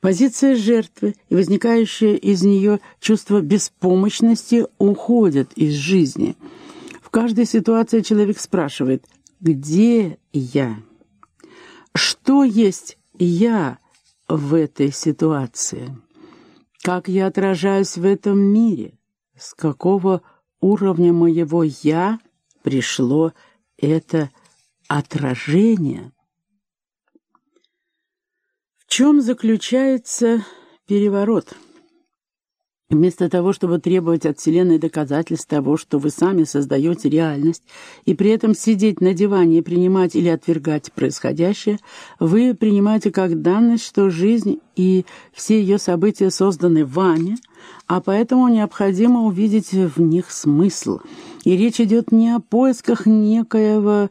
Позиция жертвы и возникающее из нее чувство беспомощности уходят из жизни. В каждой ситуации человек спрашивает «Где я?» Что есть я в этой ситуации? Как я отражаюсь в этом мире? С какого уровня моего «я» пришло это отражение? Чем заключается переворот? Вместо того, чтобы требовать от Вселенной доказательств того, что вы сами создаете реальность, и при этом сидеть на диване и принимать или отвергать происходящее, вы принимаете как данность, что жизнь и все ее события созданы вами, а поэтому необходимо увидеть в них смысл. И речь идет не о поисках некоего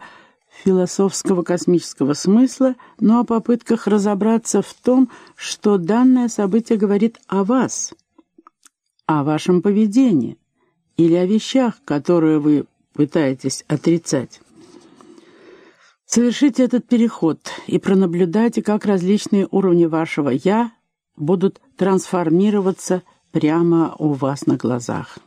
философского космического смысла, но о попытках разобраться в том, что данное событие говорит о вас – о вашем поведении или о вещах, которые вы пытаетесь отрицать. Совершите этот переход и пронаблюдайте, как различные уровни вашего «я» будут трансформироваться прямо у вас на глазах.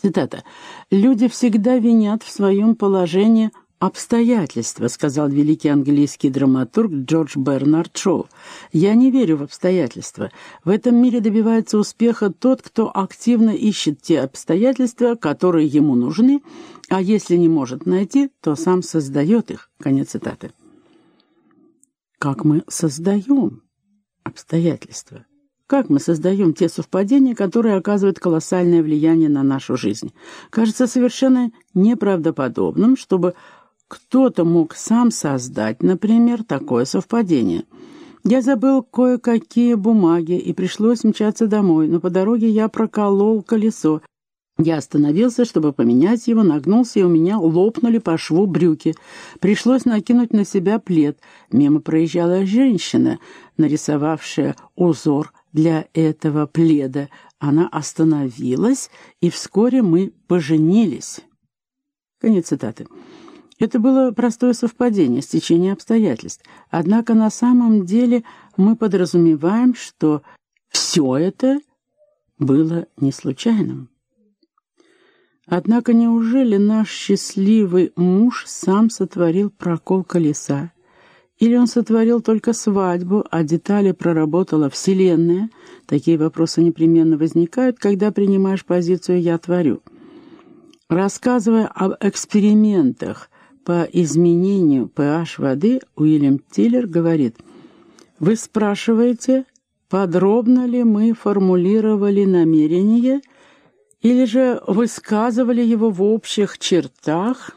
Цитата. «Люди всегда винят в своем положении – «Обстоятельства», — сказал великий английский драматург Джордж Бернард Шоу. «Я не верю в обстоятельства. В этом мире добивается успеха тот, кто активно ищет те обстоятельства, которые ему нужны, а если не может найти, то сам создает их». Конец цитаты. Как мы создаем обстоятельства? Как мы создаем те совпадения, которые оказывают колоссальное влияние на нашу жизнь? Кажется совершенно неправдоподобным, чтобы кто-то мог сам создать, например, такое совпадение. Я забыл кое-какие бумаги и пришлось мчаться домой, но по дороге я проколол колесо. Я остановился, чтобы поменять его, нагнулся, и у меня лопнули по шву брюки. Пришлось накинуть на себя плед. Мимо проезжала женщина, нарисовавшая узор для этого пледа. Она остановилась, и вскоре мы поженились. Конец цитаты. Это было простое совпадение, стечение обстоятельств. Однако на самом деле мы подразумеваем, что все это было не случайным. Однако неужели наш счастливый муж сам сотворил прокол колеса? Или он сотворил только свадьбу, а детали проработала Вселенная? Такие вопросы непременно возникают, когда принимаешь позицию «я творю». Рассказывая об экспериментах, по изменению pH воды Уильям Тиллер говорит, «Вы спрашиваете, подробно ли мы формулировали намерение или же высказывали его в общих чертах,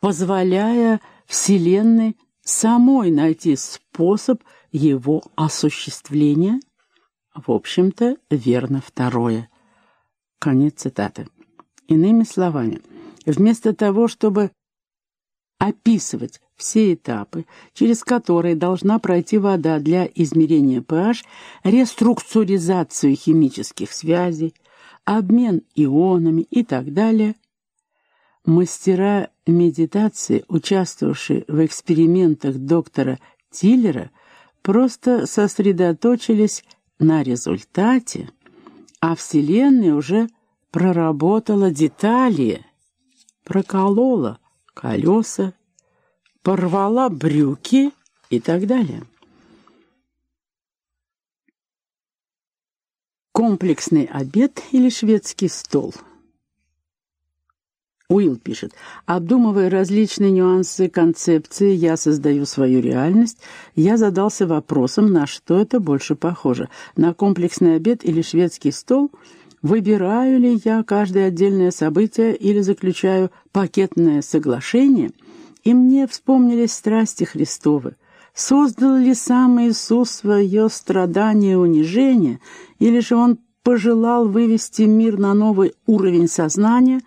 позволяя Вселенной самой найти способ его осуществления?» В общем-то, верно второе. Конец цитаты. Иными словами, Вместо того, чтобы описывать все этапы, через которые должна пройти вода для измерения pH, реструктуризацию химических связей, обмен ионами и так далее, мастера медитации, участвовавшие в экспериментах доктора Тиллера, просто сосредоточились на результате, а Вселенная уже проработала детали проколола колеса, порвала брюки и так далее. Комплексный обед или шведский стол? Уилл пишет, обдумывая различные нюансы концепции «я создаю свою реальность», я задался вопросом, на что это больше похоже, на комплексный обед или шведский стол – Выбираю ли я каждое отдельное событие или заключаю пакетное соглашение? И мне вспомнились страсти Христовы. Создал ли сам Иисус свое страдание и унижение, или же Он пожелал вывести мир на новый уровень сознания,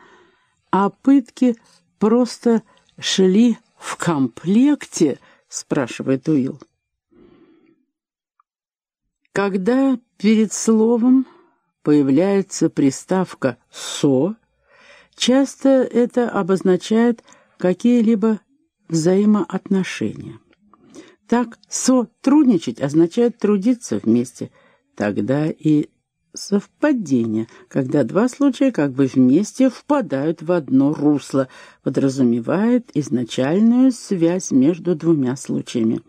а пытки просто шли в комплекте, спрашивает Уилл. Когда перед словом появляется приставка «со», часто это обозначает какие-либо взаимоотношения. Так, сотрудничать означает трудиться вместе. Тогда и совпадение, когда два случая как бы вместе впадают в одно русло, подразумевает изначальную связь между двумя случаями.